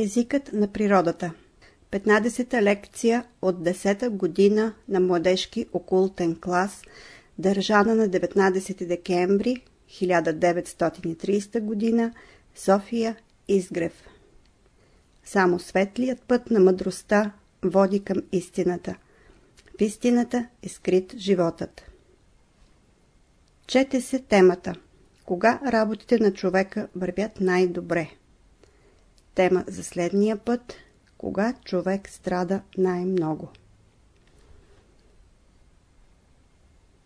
Езикът на природата 15-та лекция от 10-та година на младежки окултен клас, държана на 19 декември 1930 година, София, Изгрев. Само светлият път на мъдростта води към истината. В истината е скрит животът. Чете се темата. Кога работите на човека вървят най-добре? Тема за следния път. Кога човек страда най-много?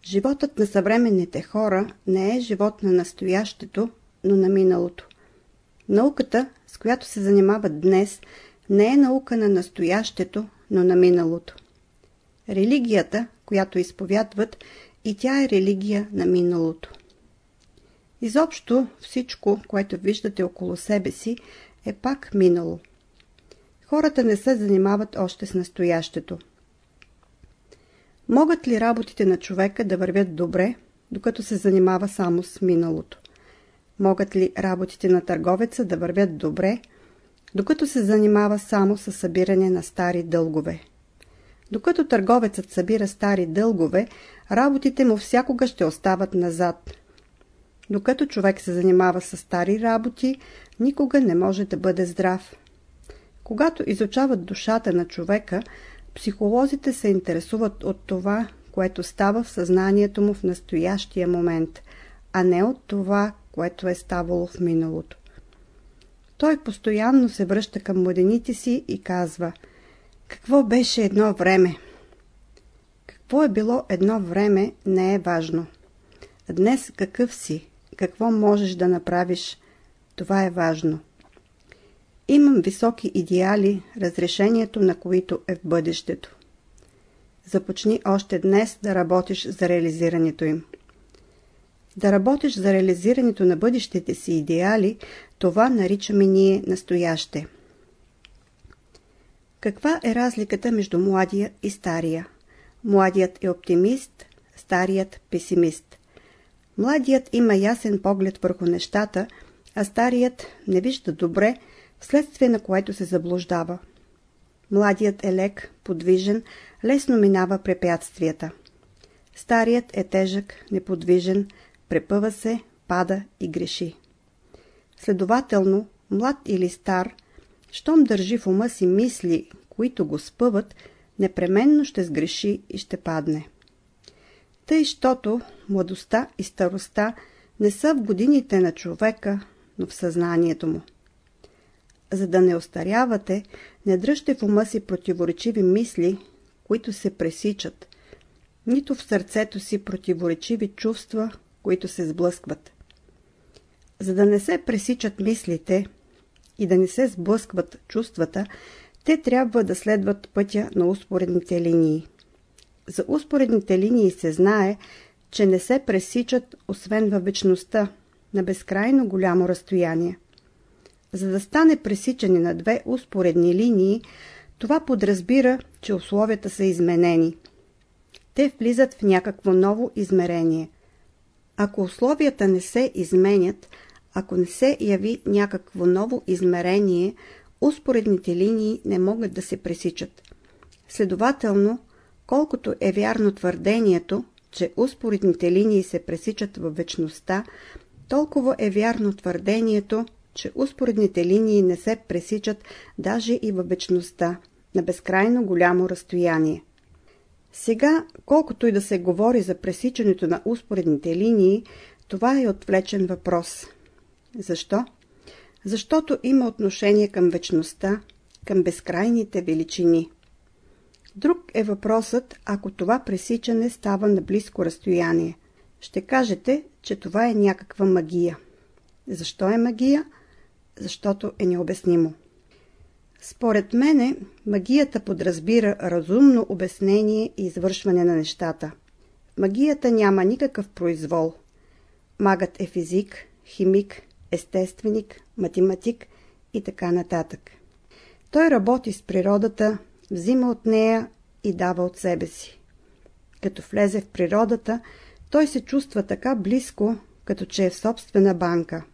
Животът на съвременните хора не е живот на настоящето, но на миналото. Науката, с която се занимават днес, не е наука на настоящето, но на миналото. Религията, която изповядват, и тя е религия на миналото. Изобщо всичко, което виждате около себе си, е пак минало. Хората не се занимават още с настоящето. Могат ли работите на човека да вървят добре, докато се занимава само с миналото? Могат ли работите на търговеца да вървят добре, докато се занимава само с събиране на стари дългове? Докато търговецът събира стари дългове, работите му всякога ще остават назад. Докато човек се занимава с стари работи, никога не може да бъде здрав. Когато изучават душата на човека, психолозите се интересуват от това, което става в съзнанието му в настоящия момент, а не от това, което е ставало в миналото. Той постоянно се връща към младените си и казва Какво беше едно време? Какво е било едно време не е важно. Днес какъв си? Какво можеш да направиш? Това е важно. Имам високи идеали, разрешението на които е в бъдещето. Започни още днес да работиш за реализирането им. Да работиш за реализирането на бъдещите си идеали, това наричаме ние настояще. Каква е разликата между младия и стария? Младият е оптимист, старият – песимист. Младият има ясен поглед върху нещата, а старият не вижда добре, вследствие на което се заблуждава. Младият е лек, подвижен, лесно минава препятствията. Старият е тежък, неподвижен, препъва се, пада и греши. Следователно, млад или стар, щом държи в ума си мисли, които го спъват, непременно ще сгреши и ще падне. Тъй, щото младостта и старостта не са в годините на човека, но в съзнанието му. За да не остарявате, не дръжте в ума си противоречиви мисли, които се пресичат, нито в сърцето си противоречиви чувства, които се сблъскват. За да не се пресичат мислите и да не се сблъскват чувствата, те трябва да следват пътя на успоредните линии. За успоредните линии се знае, че не се пресичат освен във вечността, на безкрайно голямо разстояние. За да стане пресичане на две успоредни линии, това подразбира, че условията са изменени. Те влизат в някакво ново измерение. Ако условията не се изменят, ако не се яви някакво ново измерение, успоредните линии не могат да се пресичат. Следователно, колкото е вярно твърдението, че успоредните линии се пресичат във вечността, толкова е вярно твърдението, че успоредните линии не се пресичат даже и във вечността, на безкрайно голямо разстояние. Сега, колкото и да се говори за пресичането на успоредните линии, това е отвлечен въпрос. Защо? Защото има отношение към вечността, към безкрайните величини. Друг е въпросът, ако това пресичане става на близко разстояние. Ще кажете, че това е някаква магия. Защо е магия? Защото е необяснимо. Според мене, магията подразбира разумно обяснение и извършване на нещата. В магията няма никакъв произвол. Магът е физик, химик, естественик, математик и така нататък. Той работи с природата, взима от нея и дава от себе си. Като влезе в природата, той се чувства така близко, като че е в собствена банка.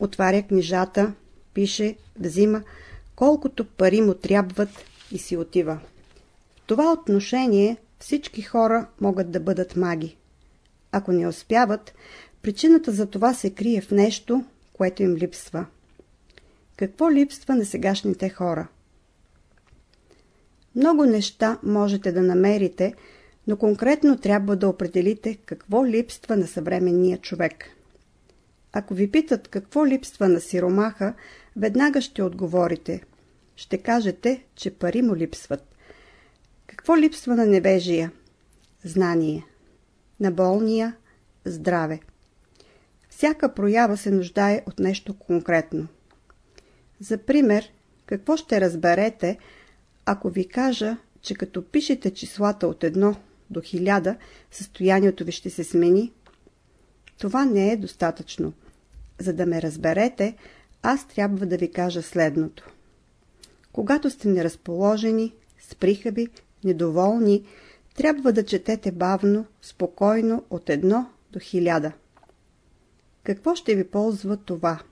Отваря книжата, пише, взима, колкото пари му трябват и си отива. В това отношение всички хора могат да бъдат маги. Ако не успяват, причината за това се крие в нещо, което им липсва. Какво липсва на сегашните хора? Много неща можете да намерите, но конкретно трябва да определите какво липсва на съвременния човек. Ако ви питат какво липсва на сиромаха, веднага ще отговорите. Ще кажете, че пари му липсват. Какво липсва на невежия? Знание. На болния – здраве. Всяка проява се нуждае от нещо конкретно. За пример, какво ще разберете, ако ви кажа, че като пишете числата от 1 до 1000, състоянието ви ще се смени? Това не е достатъчно. За да ме разберете, аз трябва да ви кажа следното. Когато сте неразположени, сприхави, недоволни, трябва да четете бавно, спокойно от 1 до 1000. Какво ще ви ползва това?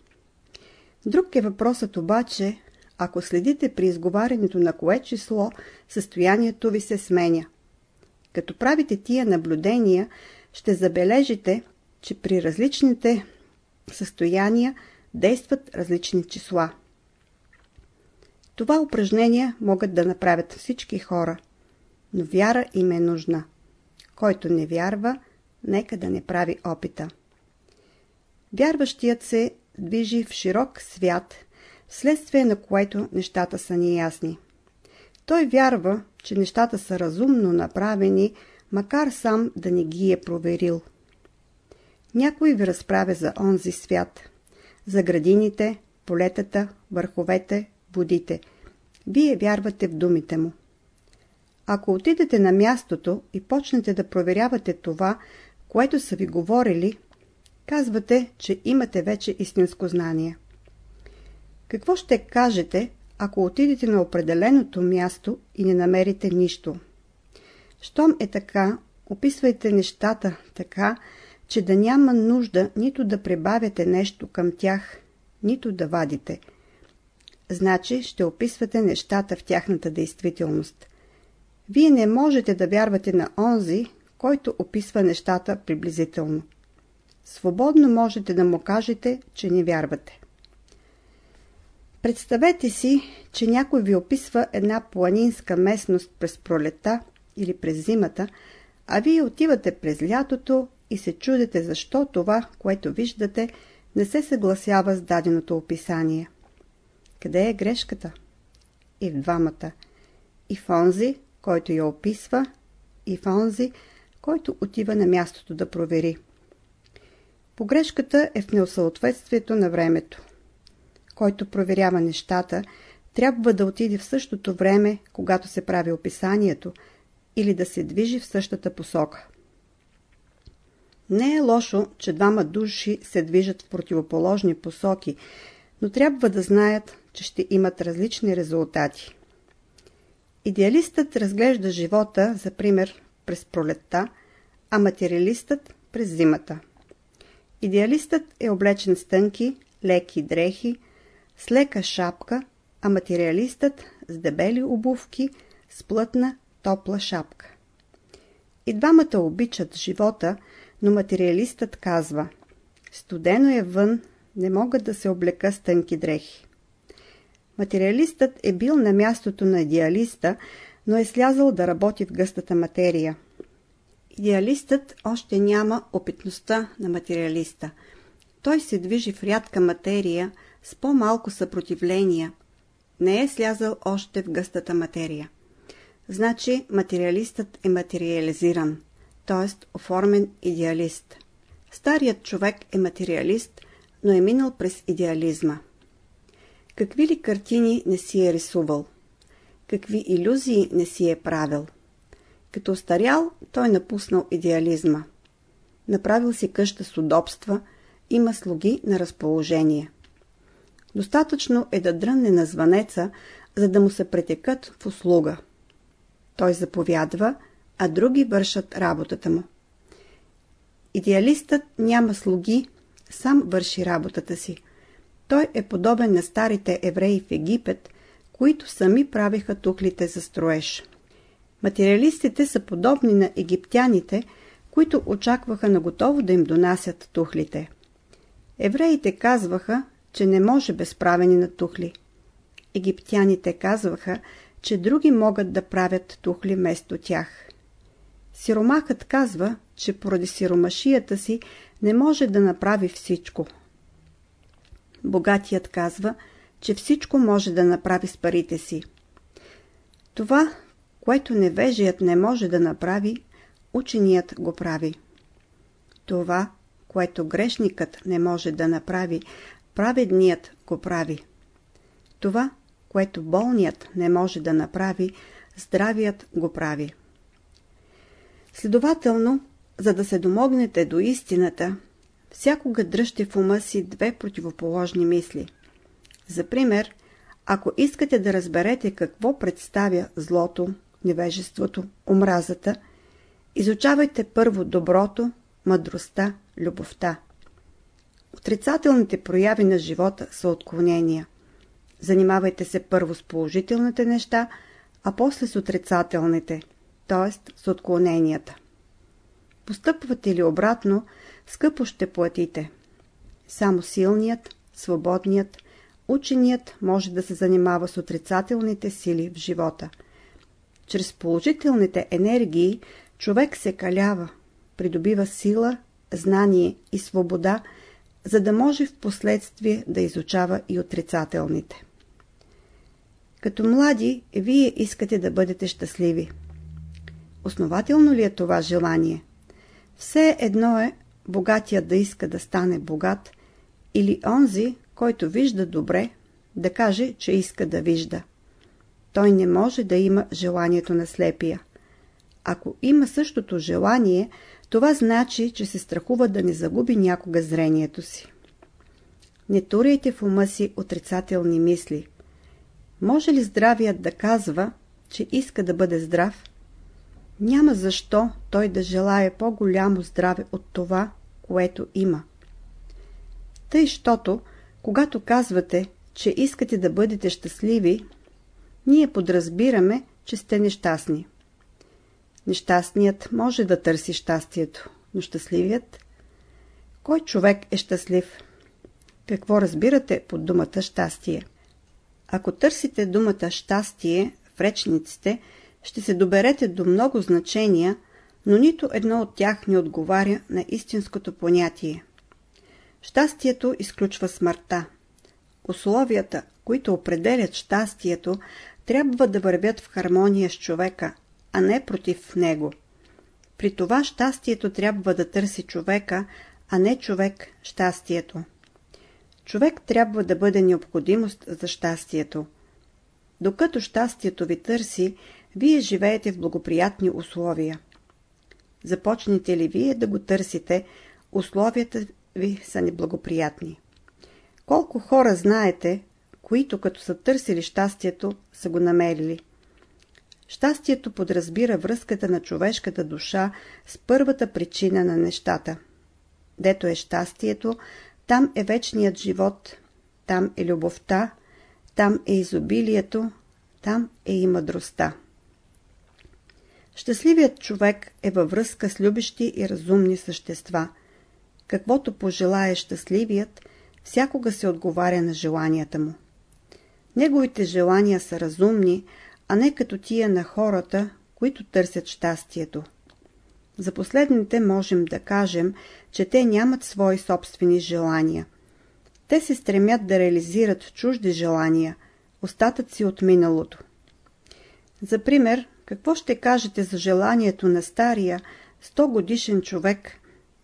Друг е въпросът обаче, ако следите при изговарянето на кое число, състоянието ви се сменя. Като правите тия наблюдения, ще забележите, че при различните състояния действат различни числа. Това упражнение могат да направят всички хора, но вяра им е нужна. Който не вярва, нека да не прави опита. Вярващият се движи в широк свят, вследствие на което нещата са неясни. Той вярва, че нещата са разумно направени, макар сам да не ги е проверил. Някой ви разправя за онзи свят, за градините, полетата, върховете, водите. Вие вярвате в думите му. Ако отидете на мястото и почнете да проверявате това, което са ви говорили, казвате, че имате вече истинско знание. Какво ще кажете, ако отидете на определеното място и не намерите нищо? Щом е така, описвайте нещата така, че да няма нужда нито да прибавяте нещо към тях, нито да вадите. Значи ще описвате нещата в тяхната действителност. Вие не можете да вярвате на онзи, който описва нещата приблизително. Свободно можете да му кажете, че не вярвате. Представете си, че някой ви описва една планинска местност през пролета или през зимата, а вие отивате през лятото и се чудите защо това, което виждате, не се съгласява с даденото описание. Къде е грешката? И в двамата. И в онзи, който я описва, и в онзи, който отива на мястото да провери. Погрешката е в неосъответствието на времето. Който проверява нещата, трябва да отиде в същото време, когато се прави описанието, или да се движи в същата посока. Не е лошо, че двама души се движат в противоположни посоки, но трябва да знаят, че ще имат различни резултати. Идеалистът разглежда живота, за пример, през пролетта, а материалистът през зимата. Идеалистът е облечен с тънки, леки дрехи, с лека шапка, а материалистът с дебели обувки, с плътна, топла шапка. И двамата обичат живота, но материалистът казва Студено е вън, не мога да се облека с тънки дрехи. Материалистът е бил на мястото на идеалиста, но е слязал да работи в гъстата материя. Идеалистът още няма опитността на материалиста. Той се движи в рядка материя с по-малко съпротивления. Не е слязал още в гъстата материя. Значи материалистът е материализиран, т.е. оформен идеалист. Старият човек е материалист, но е минал през идеализма. Какви ли картини не си е рисувал? Какви иллюзии не си е правил? Като старял, той напуснал идеализма. Направил си къща с удобства, има слуги на разположение. Достатъчно е да дрънне на звънеца, за да му се претекат в услуга. Той заповядва, а други вършат работата му. Идеалистът няма слуги, сам върши работата си. Той е подобен на старите евреи в Египет, които сами правиха тухлите за строеж. Материалистите са подобни на египтяните, които очакваха на готово да им донасят тухлите. Евреите казваха, че не може без правени на тухли. Египтяните казваха, че други могат да правят тухли вместо тях. Сиромахът казва, че поради сиромашията си не може да направи всичко. Богатият казва, че всичко може да направи с парите си. Това, което невежият не може да направи, ученият го прави. Това, което грешникът не може да направи, праведният го прави. Това, което болният не може да направи, здравият го прави. Следователно, за да се домогнете до истината, всякога дръжте в ума си две противоположни мисли. За пример, ако искате да разберете какво представя злото, невежеството, омразата, изучавайте първо доброто, мъдростта, любовта. Отрицателните прояви на живота са отклонения. Занимавайте се първо с положителните неща, а после с отрицателните, т.е. с отклоненията. Постъпвате ли обратно, скъпо ще платите. Само силният, свободният, ученият може да се занимава с отрицателните сили в живота. Чрез положителните енергии човек се калява, придобива сила, знание и свобода, за да може в последствие да изучава и отрицателните. Като млади, вие искате да бъдете щастливи. Основателно ли е това желание? Все едно е богатия да иска да стане богат или онзи, който вижда добре, да каже, че иска да вижда. Той не може да има желанието на слепия. Ако има същото желание, това значи, че се страхува да не загуби някога зрението си. Не туряйте в ума си отрицателни мисли. Може ли здравият да казва, че иска да бъде здрав? Няма защо той да желая по-голямо здраве от това, което има. Тъй, щото, когато казвате, че искате да бъдете щастливи, ние подразбираме, че сте нещастни. Нещастният може да търси щастието, но щастливият? Кой човек е щастлив? Какво разбирате под думата щастие? Ако търсите думата щастие в речниците, ще се доберете до много значения, но нито едно от тях не отговаря на истинското понятие. Щастието изключва смъртта. Условията, които определят щастието, трябва да вървят в хармония с човека, а не против него. При това щастието трябва да търси човека, а не човек щастието. Човек трябва да бъде необходимост за щастието. Докато щастието ви търси, вие живеете в благоприятни условия. Започнете ли вие да го търсите, условията ви са неблагоприятни. Колко хора знаете, които като са търсили щастието, са го намерили? Щастието подразбира връзката на човешката душа с първата причина на нещата. Дето е щастието, там е вечният живот, там е любовта, там е изобилието, там е и мъдростта. Щастливият човек е във връзка с любещи и разумни същества. Каквото пожелае щастливият, всякога се отговаря на желанията му. Неговите желания са разумни, а не като тия на хората, които търсят щастието. За последните можем да кажем, че те нямат свои собствени желания. Те се стремят да реализират чужди желания, остатъци от миналото. За пример, какво ще кажете за желанието на стария, 100 годишен човек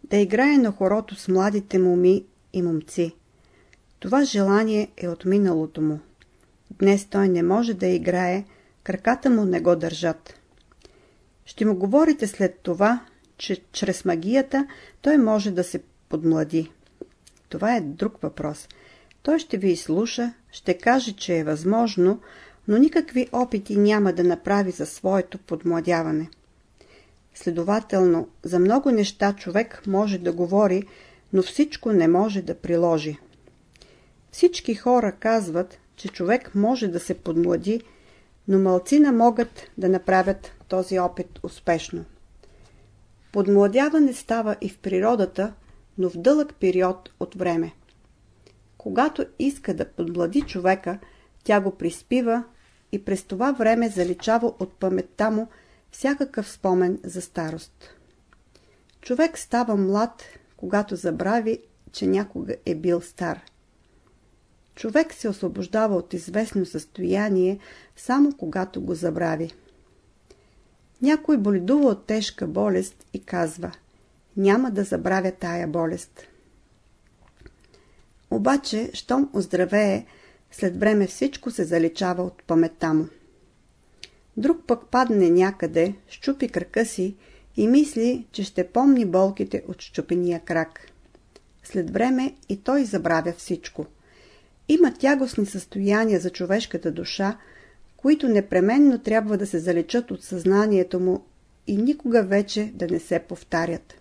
да играе на хорото с младите моми и момци? Това желание е от миналото му. Днес той не може да играе, краката му не го държат. Ще му говорите след това, че чрез магията той може да се подмлади. Това е друг въпрос. Той ще ви изслуша, ще каже, че е възможно, но никакви опити няма да направи за своето подмладяване. Следователно, за много неща човек може да говори, но всичко не може да приложи. Всички хора казват, че човек може да се подмлади, но малцина могат да направят този опит успешно. Подмладяване става и в природата, но в дълъг период от време. Когато иска да подмлади човека, тя го приспива и през това време заличава от паметта му всякакъв спомен за старост. Човек става млад, когато забрави, че някога е бил стар. Човек се освобождава от известно състояние, само когато го забрави. Някой боледува от тежка болест и казва «Няма да забравя тая болест». Обаче, щом оздравее, след време всичко се заличава от паметта му. Друг пък падне някъде, щупи крака си и мисли, че ще помни болките от щупения крак. След време и той забравя всичко. Има тягостни състояния за човешката душа, които непременно трябва да се залечат от съзнанието му и никога вече да не се повтарят.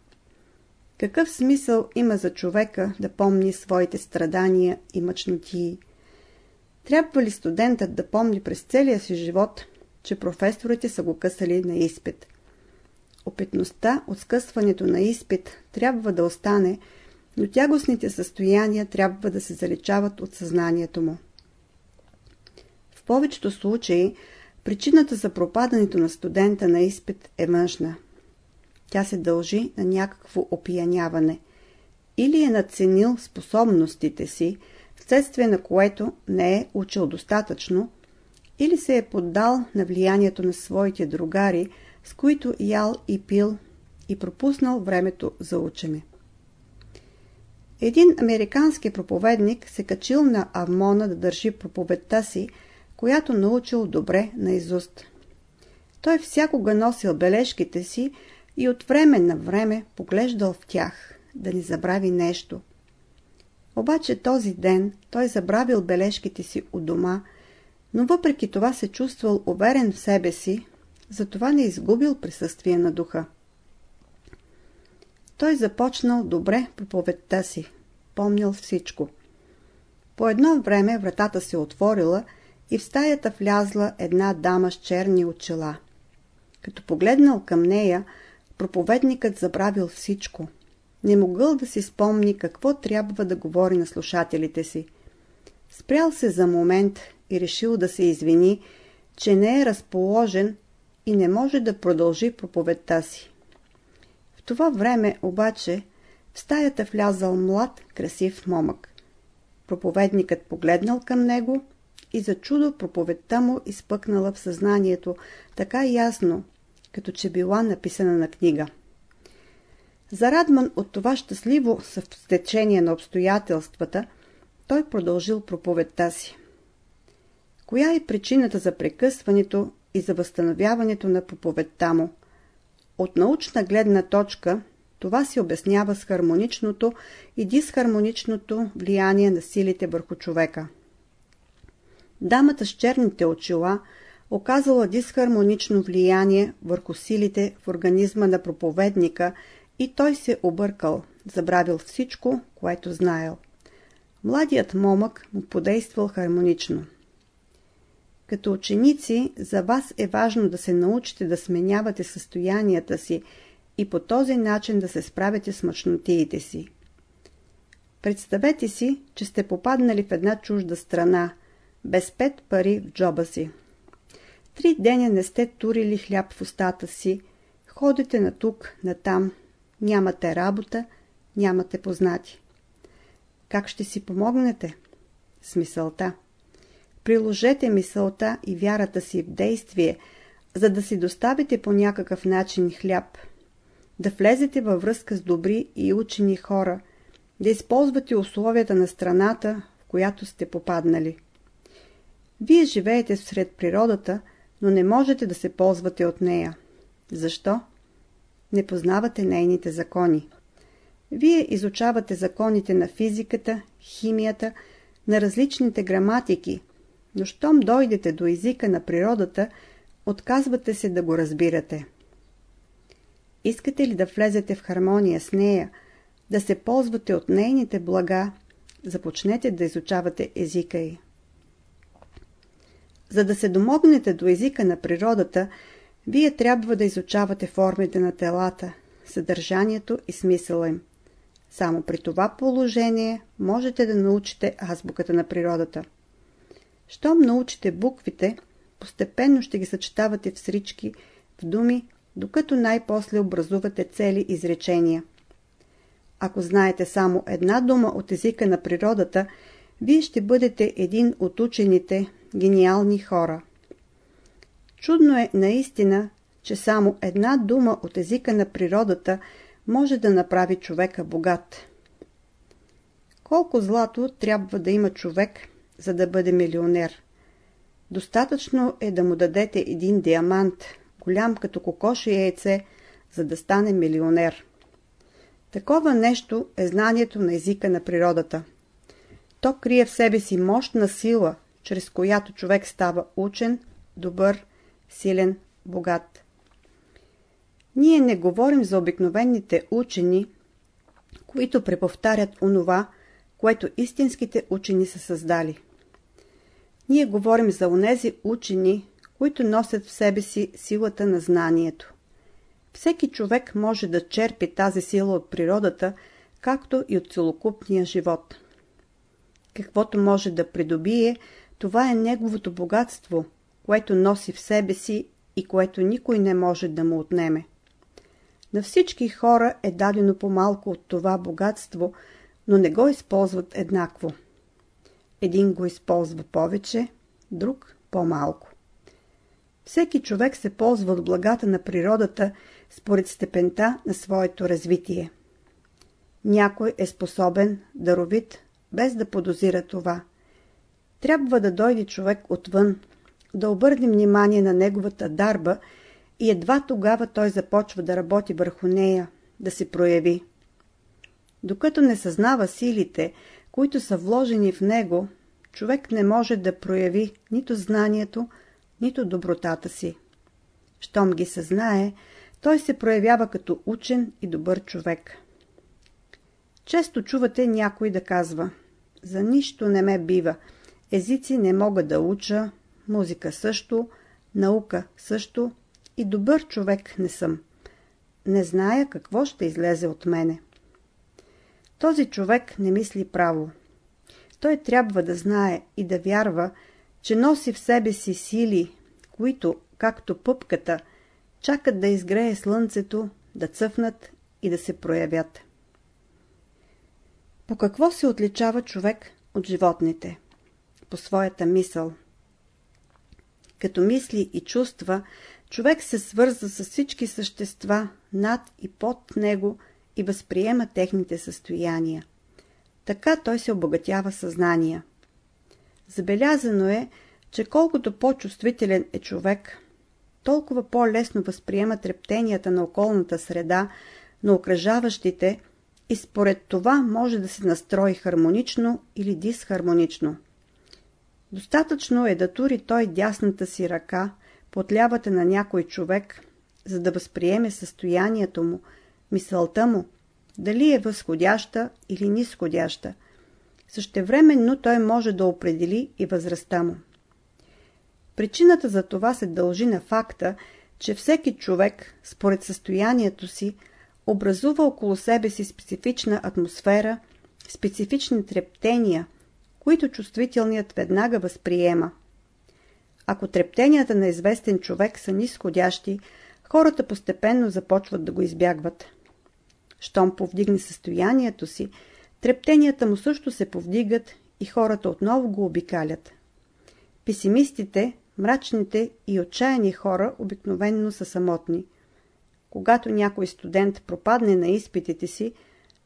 Какъв смисъл има за човека да помни своите страдания и мъчнотии? Трябва ли студентът да помни през целия си живот, че професорите са го късали на изпит? Опитността от скъсването на изпит трябва да остане, но тягостните състояния трябва да се заличават от съзнанието му. В повечето случаи причината за пропадането на студента на изпит е външна. Тя се дължи на някакво опияняване. Или е надценил способностите си, вследствие на което не е учил достатъчно, или се е поддал на влиянието на своите другари, с които ял и пил и пропуснал времето за учене. Един американски проповедник се качил на Авмона да държи проповедта си, която научил добре на изуст. Той всякога носил бележките си и от време на време поглеждал в тях, да не забрави нещо. Обаче този ден той забравил бележките си у дома, но въпреки това се чувствал уверен в себе си, затова не изгубил присъствие на духа. Той започнал добре проповедта си, помнил всичко. По едно време вратата се отворила и в стаята влязла една дама с черни очила. Като погледнал към нея, проповедникът забравил всичко. Не могъл да си спомни какво трябва да говори на слушателите си. Спрял се за момент и решил да се извини, че не е разположен и не може да продължи проповедта си. В това време обаче в стаята влязал млад, красив момък. Проповедникът погледнал към него и за чудо проповедта му изпъкнала в съзнанието така ясно, като че била написана на книга. Зарадман от това щастливо съвстечение на обстоятелствата, той продължил проповедта си. Коя е причината за прекъсването и за възстановяването на проповедта му? От научна гледна точка това се обяснява с хармоничното и дисхармоничното влияние на силите върху човека. Дамата с черните очила оказала дисхармонично влияние върху силите в организма на проповедника и той се объркал, забравил всичко, което знаел. Младият момък му подействал хармонично. Като ученици, за вас е важно да се научите да сменявате състоянията си и по този начин да се справите с мъчнотиите си. Представете си, че сте попаднали в една чужда страна, без пет пари в джоба си. Три деня не сте турили хляб в устата си, ходите на тук, на там, нямате работа, нямате познати. Как ще си помогнете? С мисълта. Приложете мисълта и вярата си в действие, за да си доставите по някакъв начин хляб. Да влезете във връзка с добри и учени хора, да използвате условията на страната, в която сте попаднали. Вие живеете сред природата, но не можете да се ползвате от нея. Защо? Не познавате нейните закони. Вие изучавате законите на физиката, химията, на различните граматики, но щом дойдете до езика на природата, отказвате се да го разбирате. Искате ли да влезете в хармония с нея, да се ползвате от нейните блага, започнете да изучавате езика й. За да се домогнете до езика на природата, вие трябва да изучавате формите на телата, съдържанието и смисъла им. Само при това положение можете да научите азбуката на природата. Щом научите буквите, постепенно ще ги съчетавате в срички, в думи, докато най-после образувате цели изречения. Ако знаете само една дума от езика на природата, вие ще бъдете един от учените, гениални хора. Чудно е наистина, че само една дума от езика на природата може да направи човека богат. Колко злато трябва да има човек, за да бъде милионер? Достатъчно е да му дадете един диамант, голям като кокоши яйце, за да стане милионер. Такова нещо е знанието на езика на природата. То крие в себе си мощна сила, чрез която човек става учен, добър, силен, богат. Ние не говорим за обикновените учени, които преповтарят онова, което истинските учени са създали. Ние говорим за онези учени, които носят в себе си силата на знанието. Всеки човек може да черпи тази сила от природата, както и от целокупния живот. Каквото може да придобие, това е неговото богатство, което носи в себе си и което никой не може да му отнеме. На всички хора е дадено по-малко от това богатство, но не го използват еднакво. Един го използва повече, друг по-малко. Всеки човек се ползва от благата на природата според степента на своето развитие. Някой е способен, даровит, без да подозира това. Трябва да дойде човек отвън, да обърне внимание на неговата дарба и едва тогава той започва да работи върху нея, да се прояви. Докато не съзнава силите, които са вложени в него, човек не може да прояви нито знанието, нито добротата си. Щом ги съзнае, той се проявява като учен и добър човек. Често чувате някой да казва За нищо не ме бива, езици не мога да уча, музика също, наука също и добър човек не съм. Не зная какво ще излезе от мене. Този човек не мисли право. Той трябва да знае и да вярва, че носи в себе си сили, които, както пъпката, чакат да изгрее слънцето, да цъфнат и да се проявят. По какво се отличава човек от животните? По своята мисъл. Като мисли и чувства, човек се свърза с всички същества над и под него и възприема техните състояния. Така той се обогатява съзнания. Забелязано е, че колкото по-чувствителен е човек, толкова по-лесно възприема трептенията на околната среда, на окръжаващите и според това може да се настрои хармонично или дисхармонично. Достатъчно е да тури той дясната си ръка под лявата на някой човек, за да възприеме състоянието му, мисълта му, дали е възходяща или нисходяща. Същевременно той може да определи и възрастта му. Причината за това се дължи на факта, че всеки човек, според състоянието си, образува около себе си специфична атмосфера, специфични трептения, които чувствителният веднага възприема. Ако трептенията на известен човек са нисходящи, хората постепенно започват да го избягват. Щом повдигне състоянието си, трептенията му също се повдигат и хората отново го обикалят. Песимистите, мрачните и отчаяни хора обикновенно са самотни. Когато някой студент пропадне на изпитите си,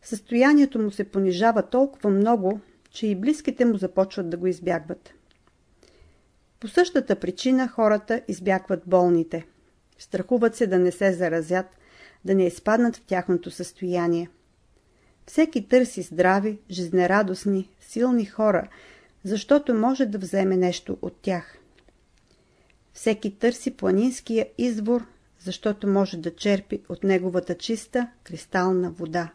състоянието му се понижава толкова много, че и близките му започват да го избягват. По същата причина хората избягват болните. Страхуват се да не се заразят, да не изпаднат в тяхното състояние. Всеки търси здрави, жизнерадостни, силни хора, защото може да вземе нещо от тях. Всеки търси планинския извор, защото може да черпи от неговата чиста, кристална вода.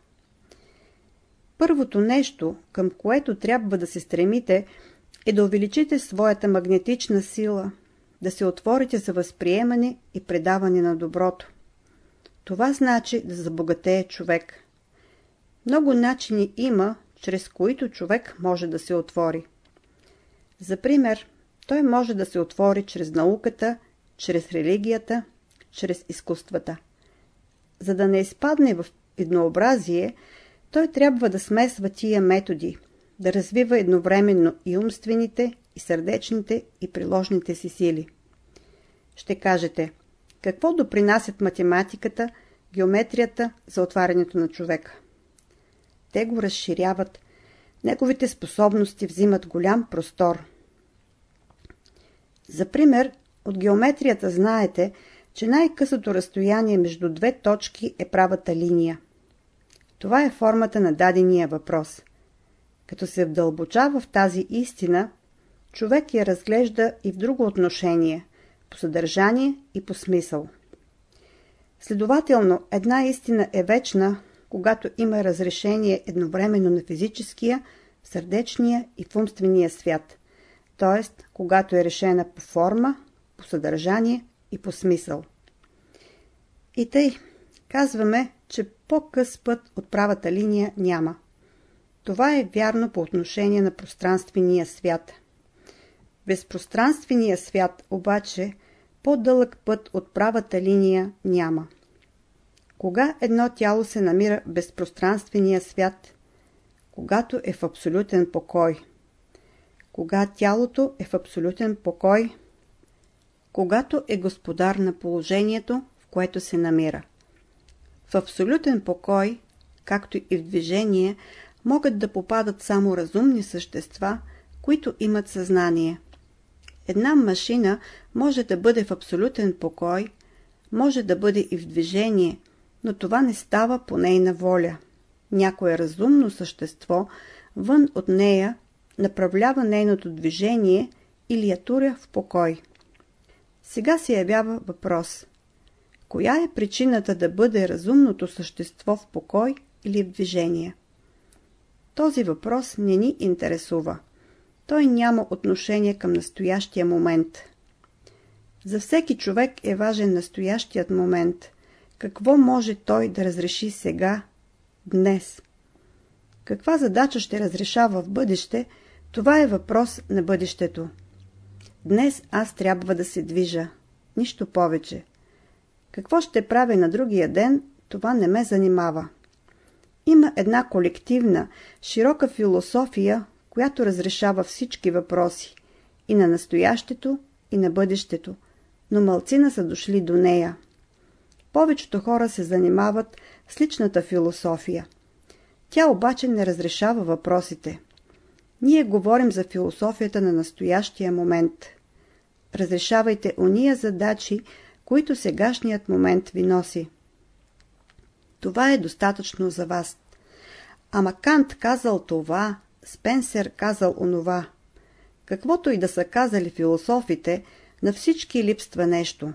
Първото нещо, към което трябва да се стремите, е да увеличите своята магнетична сила, да се отворите за възприемане и предаване на доброто. Това значи да забогатее човек. Много начини има, чрез които човек може да се отвори. За пример, той може да се отвори чрез науката, чрез религията, чрез изкуствата. За да не изпадне в еднообразие, той трябва да смесва тия методи, да развива едновременно и умствените, и сърдечните, и приложните си сили. Ще кажете, какво допринасят математиката, геометрията за отварянето на човека? Те го разширяват, неговите способности взимат голям простор. За пример, от геометрията знаете, че най-късото разстояние между две точки е правата линия. Това е формата на дадения въпрос. Като се вдълбочава в тази истина, човек я разглежда и в друго отношение, по съдържание и по смисъл. Следователно, една истина е вечна, когато има разрешение едновременно на физическия, сърдечния и в умствения свят, т.е. когато е решена по форма, по съдържание и по смисъл. И тъй, казваме, че по-къс път от правата линия няма. Това е вярно по отношение на пространствения свят. Безпространствения свят обаче по-дълъг път от правата линия няма. Кога едно тяло се намира в безпространствения свят? Когато е в абсолютен покой. Кога тялото е в абсолютен покой? Когато е господар на положението, в което се намира. В абсолютен покой, както и в движение, могат да попадат само разумни същества, които имат съзнание. Една машина може да бъде в абсолютен покой, може да бъде и в движение, но това не става по нейна воля. Някое разумно същество вън от нея направлява нейното движение или я туря в покой. Сега се явява въпрос. Коя е причината да бъде разумното същество в покой или в движение? Този въпрос не ни интересува. Той няма отношение към настоящия момент. За всеки човек е важен настоящият момент. Какво може той да разреши сега, днес? Каква задача ще разрешава в бъдеще, това е въпрос на бъдещето. Днес аз трябва да се движа. Нищо повече. Какво ще правя на другия ден, това не ме занимава. Има една колективна, широка философия, която разрешава всички въпроси. И на настоящето, и на бъдещето. Но мълцина са дошли до нея. Повечето хора се занимават с личната философия. Тя обаче не разрешава въпросите. Ние говорим за философията на настоящия момент. Разрешавайте уния задачи, които сегашният момент ви носи. Това е достатъчно за вас. Ама Кант казал това, Спенсер казал онова. Каквото и да са казали философите, на всички липства нещо.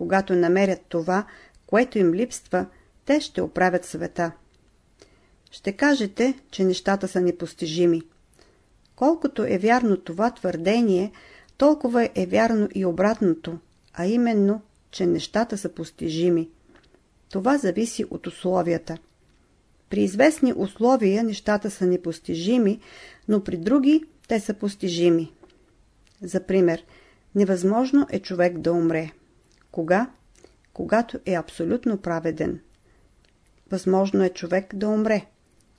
Когато намерят това, което им липства, те ще оправят света. Ще кажете, че нещата са непостижими. Колкото е вярно това твърдение, толкова е вярно и обратното, а именно, че нещата са постижими. Това зависи от условията. При известни условия нещата са непостижими, но при други те са постижими. За пример, невъзможно е човек да умре. Кога? Когато е абсолютно праведен. Възможно е човек да умре.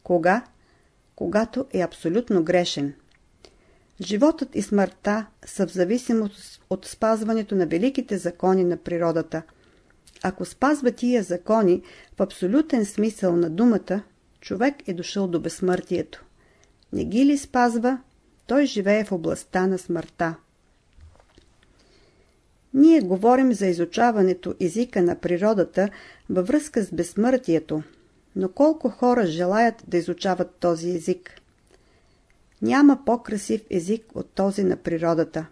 Кога? Когато е абсолютно грешен. Животът и смъртта са в зависимост от спазването на великите закони на природата. Ако спазва тия закони в абсолютен смисъл на думата, човек е дошъл до безсмъртието. Не ги ли спазва, той живее в областта на смъртта. Ние говорим за изучаването езика на природата във връзка с безсмъртието, но колко хора желаят да изучават този език? Няма по-красив език от този на природата.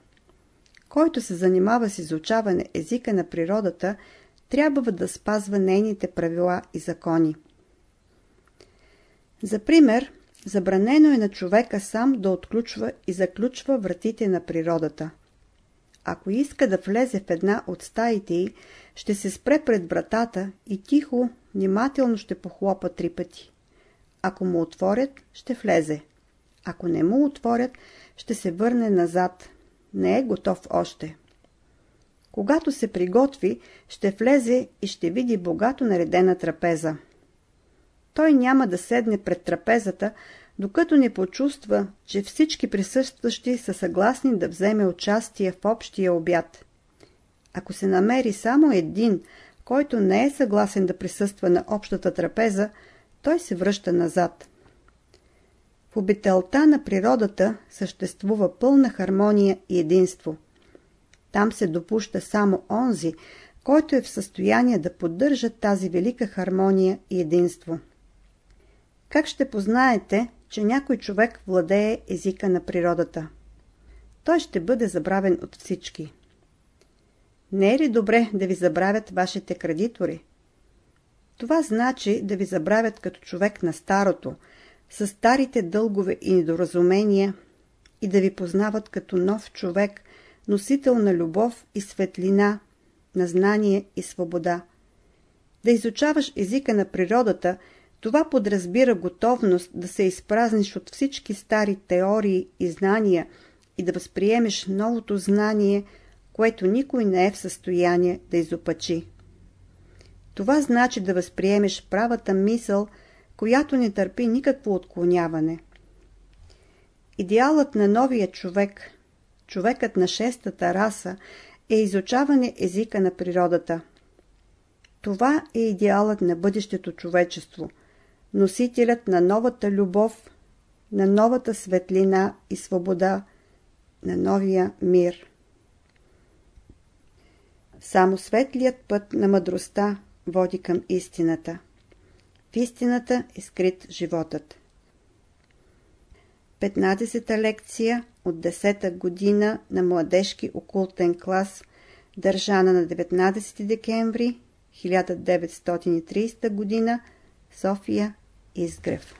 Който се занимава с изучаване езика на природата, трябва да спазва нейните правила и закони. За пример, забранено е на човека сам да отключва и заключва вратите на природата. Ако иска да влезе в една от стаите й, ще се спре пред вратата и тихо, внимателно ще похлопа три пъти. Ако му отворят, ще влезе. Ако не му отворят, ще се върне назад. Не е готов още. Когато се приготви, ще влезе и ще види богато наредена трапеза. Той няма да седне пред трапезата, докато не почувства, че всички присъстващи са съгласни да вземе участие в общия обяд. Ако се намери само един, който не е съгласен да присъства на общата трапеза, той се връща назад. В обителта на природата съществува пълна хармония и единство. Там се допуща само онзи, който е в състояние да поддържа тази велика хармония и единство. Как ще познаете, че някой човек владее езика на природата? Той ще бъде забравен от всички. Не е ли добре да ви забравят вашите кредитори? Това значи да ви забравят като човек на старото, с старите дългове и недоразумения и да ви познават като нов човек, носител на любов и светлина, на знание и свобода. Да изучаваш езика на природата, това подразбира готовност да се изпразниш от всички стари теории и знания и да възприемеш новото знание, което никой не е в състояние да изопачи. Това значи да възприемеш правата мисъл, която не търпи никакво отклоняване. Идеалът на новия човек, човекът на шестата раса, е изучаване езика на природата. Това е идеалът на бъдещето човечество, носителят на новата любов, на новата светлина и свобода, на новия мир. Само светлият път на мъдростта води към истината. В истината е скрит животът. 15-та лекция от 10-та година на младежки окултен клас, държана на 19 декември 1930 година, София, Изгрев.